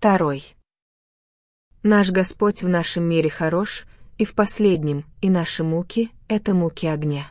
Второй. Наш Господь в нашем мире хорош, и в последнем, и наши муки — это муки огня.